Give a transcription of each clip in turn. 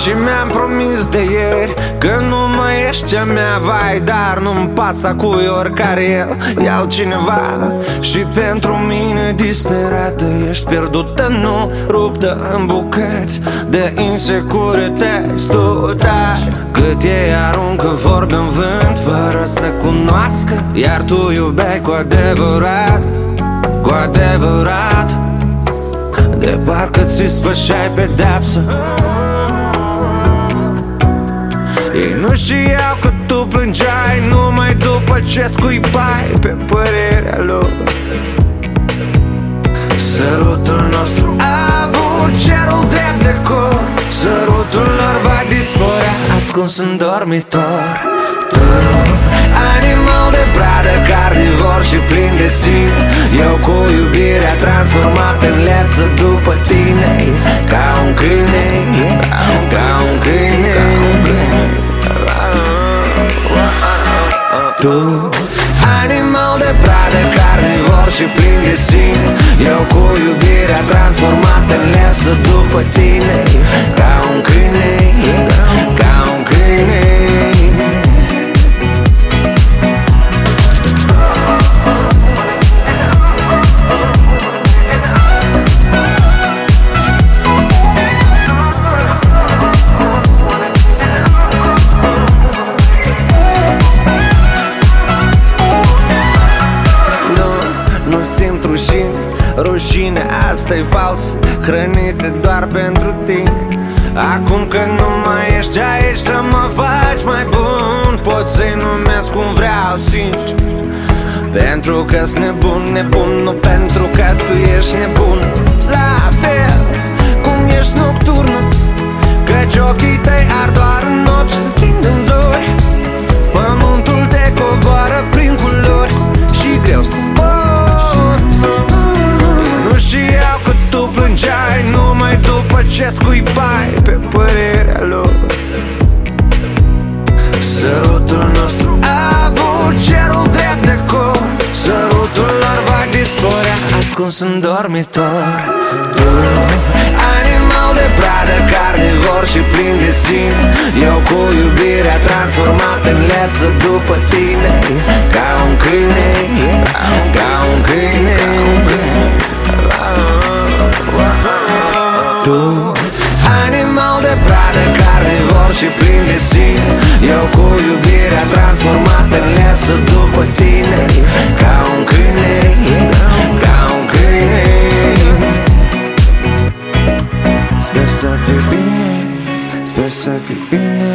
Și mi-am promis de ieri Că nu mai ești a mea Vai, dar nu-mi pasă cu oricare el E altcineva. Și pentru mine disperată Ești pierdută, nu ruptă în bucăți De insecurități. Tu dai cât ei aruncă vorbe în vânt Fără să cunoască Iar tu iubeai cu adevărat Cu adevărat. De parcă ți spășai pedepsă nu știau că tu plângeai Numai după ce scuipai Pe părerea lor. Sărutul nostru a avut cerul drept de cor. Sărutul lor va dispărea Ascuns în dormitor. Tu, animal de pradă Carnivor și plin de sine Eu cu iubirea transformat în lesă după tine. Ca un câine Ca un câine Tu. Animal de pradă, carnivor și plin de sine. Eu cu iubirea transformată în lesă după tine. Ca un câine, rușine asta e fals Hrănite doar pentru tine. Acum că nu mai ești aici să mă faci mai bun. Pot să-i numesc cum vreau, sincer. Pentru că-s nebun, nebun Nu pentru că tu ești nebun. La fel cum ești nocturnă Căci ochii tăi ar doar în nopți ce scuipai Pe părerea lor. Sărutul nostru a avut cerul drept de cor. Sărutul lor va dispărea Ascuns în dormitor. Tu, animal de pradă Carnivor și plin de sine Eu cu iubirea transformat în lesă după tine. Ca un câine Ca să fii bine.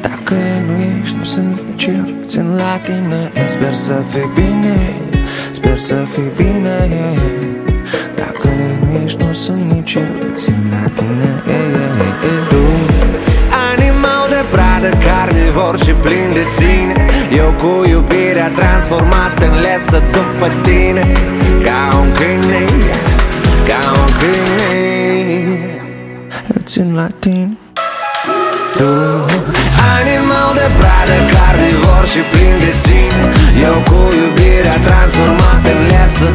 Dacă nu ești, nu sunt nici eu Țin la tine Sper să fii bine. Sper să fii bine. Dacă nu ești, nu sunt nici eu Țin la tine Tu Animal de pradă, carnivor și plin de sine. Eu cu iubirea transformat în lesă după tine. Ca un câine, ca un câine. Eu țin la carnivor și plin de sine. Eu cu iubirea transformat în lesă